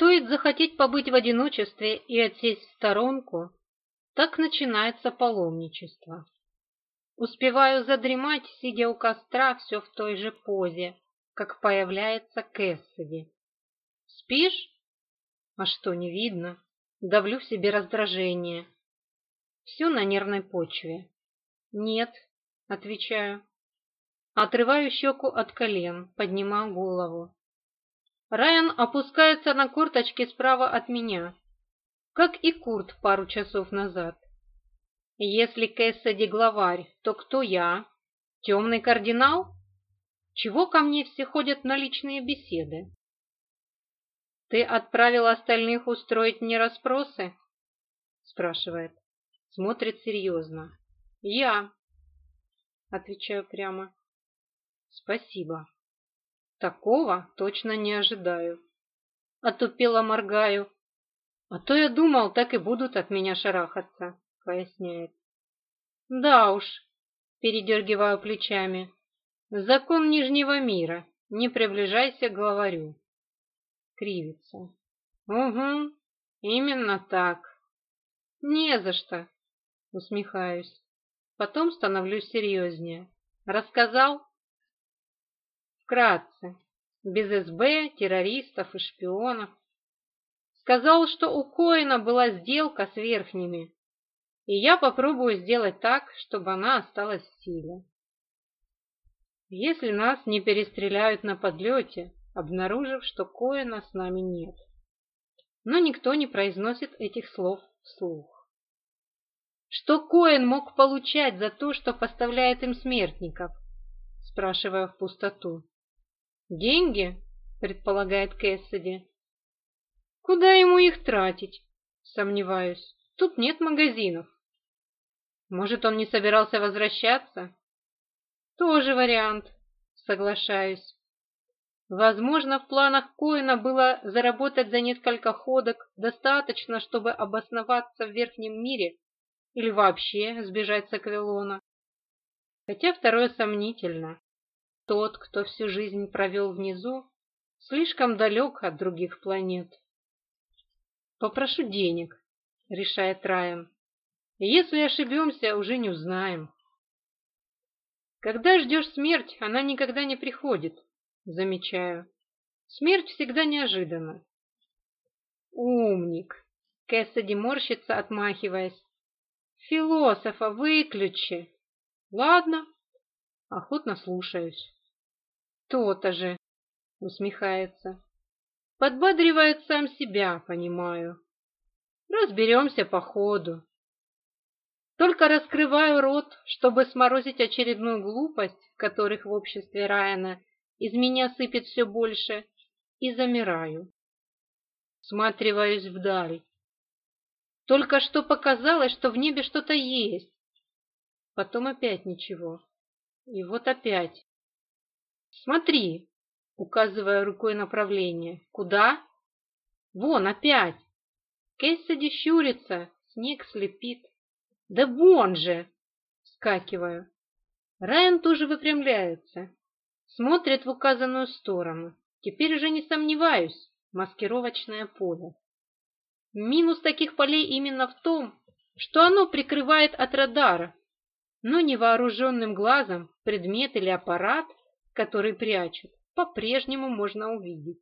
Стоит захотеть побыть в одиночестве и отсесть в сторонку, так начинается паломничество. Успеваю задремать, сидя у костра все в той же позе, как появляется Кэссиди. Спишь? А что, не видно? Давлю в себе раздражение. Все на нервной почве. Нет, отвечаю. Отрываю щеку от колен, поднимаю голову. Райан опускается на корточки справа от меня, как и Курт пару часов назад. Если Кэссиди главарь, то кто я? Темный кардинал? Чего ко мне все ходят на личные беседы? Ты отправил остальных устроить мне расспросы? Спрашивает. Смотрит серьезно. Я. Отвечаю прямо. Спасибо. Такого точно не ожидаю. Отупела моргаю. А то я думал, так и будут от меня шарахаться, поясняет. Да уж, передергиваю плечами. Закон Нижнего мира. Не приближайся к главарю. Кривится. Угу, именно так. Не за что, усмехаюсь. Потом становлюсь серьезнее. Рассказал? вкратце, без СБ, террористов и шпионов. Сказал, что у Коина была сделка с верхними, и я попробую сделать так, чтобы она осталась в силе. Если нас не перестреляют на подлете, обнаружив, что Коина с нами нет. Но никто не произносит этих слов вслух. Что Коин мог получать за то, что поставляет им смертников? Спрашивая в пустоту. «Деньги?» — предполагает Кэссиди. «Куда ему их тратить?» «Сомневаюсь. Тут нет магазинов». «Может, он не собирался возвращаться?» «Тоже вариант. Соглашаюсь. Возможно, в планах Коина было заработать за несколько ходок достаточно, чтобы обосноваться в верхнем мире или вообще сбежать с Аквилона. Хотя второе сомнительно. Тот, кто всю жизнь провел внизу, слишком далек от других планет. «Попрошу денег», — решает Райан. «Если ошибемся, уже не узнаем». «Когда ждешь смерть, она никогда не приходит», — замечаю. «Смерть всегда неожиданна». «Умник!» — Кэссиди морщится, отмахиваясь. «Философа, выключи!» «Ладно, охотно слушаюсь». То-то же, усмехается. Подбадривает сам себя, понимаю. Разберемся по ходу. Только раскрываю рот, чтобы сморозить очередную глупость, которых в обществе Райана из меня сыпет все больше, и замираю. Сматриваюсь вдаль. Только что показалось, что в небе что-то есть. Потом опять ничего. И вот опять. Смотри, указывая рукой направление. Куда? Вон опять. Кэссиди щурится, снег слепит. Да вон же! Вскакиваю. Райан тоже выпрямляется. Смотрит в указанную сторону. Теперь уже не сомневаюсь. Маскировочное поле. Минус таких полей именно в том, что оно прикрывает от радара, но невооруженным глазом предмет или аппарат который прячут, по-прежнему можно увидеть.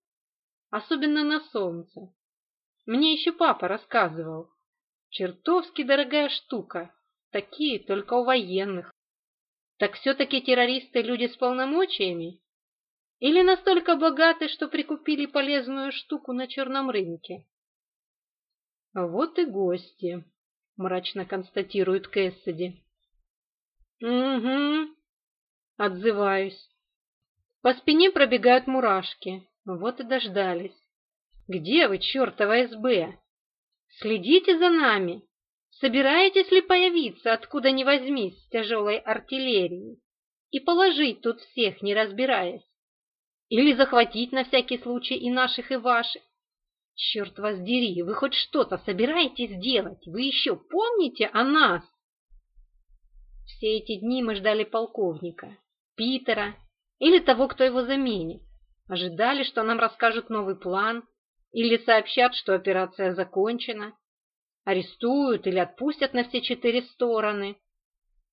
Особенно на солнце. Мне еще папа рассказывал. Чертовски дорогая штука. Такие только у военных. Так все-таки террористы люди с полномочиями? Или настолько богаты, что прикупили полезную штуку на черном рынке? Вот и гости, мрачно констатирует Кэссиди. Угу, отзываюсь. По спине пробегают мурашки. Вот и дождались. Где вы, чертова СБ? Следите за нами. Собираетесь ли появиться, откуда ни возьмись, с тяжелой артиллерией? И положить тут всех, не разбираясь? Или захватить на всякий случай и наших, и ваших? Черт вас дери, вы хоть что-то собираетесь делать? Вы еще помните о нас? Все эти дни мы ждали полковника, Питера, или того, кто его заменит. Ожидали, что нам расскажут новый план, или сообщат, что операция закончена, арестуют или отпустят на все четыре стороны.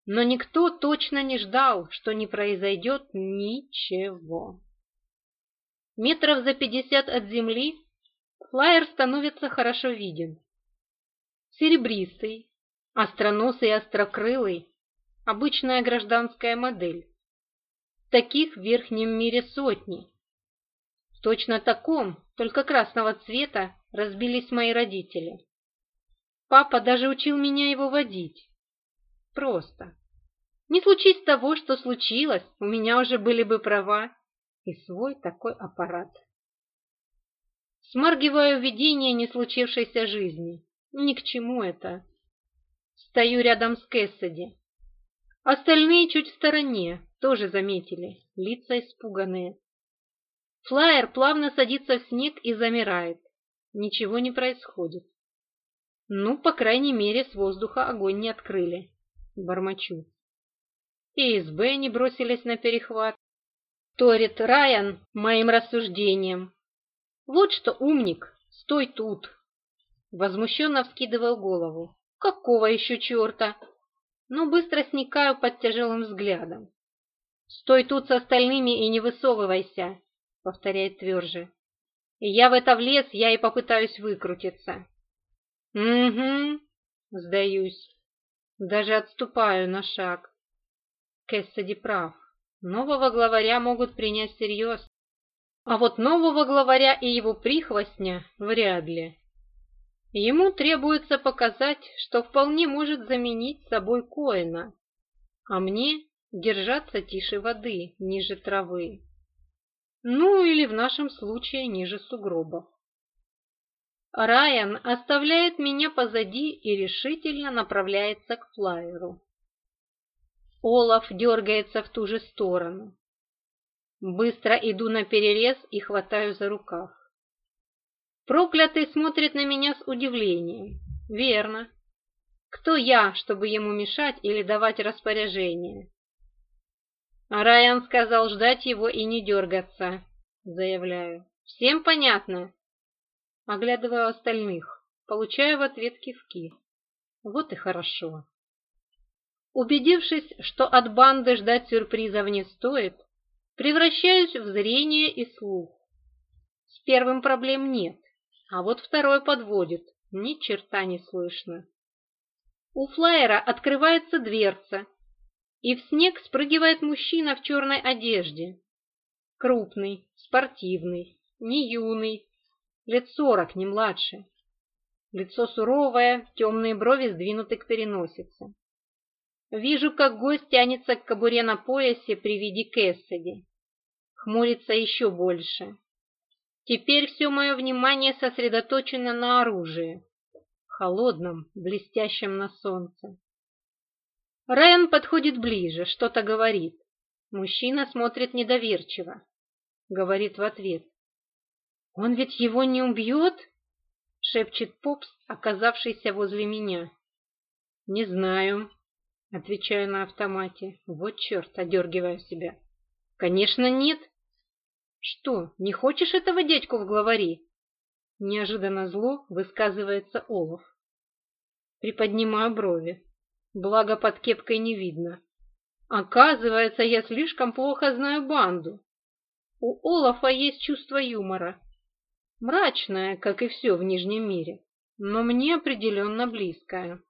Но никто точно не ждал, что не произойдет ничего. Метров за пятьдесят от земли флайер становится хорошо виден. Серебристый, остроносый и острокрылый, обычная гражданская модель. Таких в верхнем мире сотни. В точно таком, только красного цвета, разбились мои родители. Папа даже учил меня его водить. Просто. Не случись того, что случилось, у меня уже были бы права и свой такой аппарат. Смаргиваю видение не случившейся жизни. Ни к чему это. Стою рядом с Кэссиди. Остальные чуть в стороне, тоже заметили, лица испуганные. Флайер плавно садится в снег и замирает. Ничего не происходит. Ну, по крайней мере, с воздуха огонь не открыли. Бормочу. И из не бросились на перехват. Торит Райан моим рассуждением. Вот что, умник, стой тут. Возмущенно вскидываю голову. Какого еще черта? Но быстро сникаю под тяжелым взглядом. «Стой тут с остальными и не высовывайся», — повторяет тверже. «Я в это влез, я и попытаюсь выкрутиться». «Угу», — сдаюсь. Даже отступаю на шаг. Кэссиди прав. Нового главаря могут принять всерьез. А вот нового главаря и его прихвостня вряд ли. Ему требуется показать, что вполне может заменить собой Коэна. А мне держаться тише воды, ниже травы. Ну или в нашем случае ниже сугробов. Райан оставляет меня позади и решительно направляется к флайеру. Олаф дергается в ту же сторону. Быстро иду на перерез и хватаю за рукав. Проклятый смотрит на меня с удивлением. Верно. Кто я, чтобы ему мешать или давать распоряжение? Райан сказал ждать его и не дергаться. Заявляю. Всем понятно? Оглядываю остальных. Получаю в ответ кивки. Вот и хорошо. Убедившись, что от банды ждать сюрпризов не стоит, превращаюсь в зрение и слух. С первым проблем нет, а вот второй подводит, ни черта не слышно. У флайера открывается дверца, и в снег спрыгивает мужчина в черной одежде. Крупный, спортивный, не юный, лет сорок, не младше. Лицо суровое, темные брови сдвинуты к переносице. Вижу, как гость тянется к кобуре на поясе при виде Кэссиди. Хмурится еще больше. Теперь все мое внимание сосредоточено на оружии. Холодном, блестящем на солнце. Райан подходит ближе, что-то говорит. Мужчина смотрит недоверчиво. Говорит в ответ. «Он ведь его не убьет?» — шепчет Попс, оказавшийся возле меня. «Не знаю», — отвечаю на автомате. «Вот черт!» — одергиваю себя. «Конечно нет!» «Что, не хочешь этого дядьку в главари?» Неожиданно зло высказывается Олов. Приподнимаю брови благо под кепкой не видно. Оказывается, я слишком плохо знаю банду. У Олафа есть чувство юмора. Мрачное, как и все в Нижнем мире, но мне определенно близкое.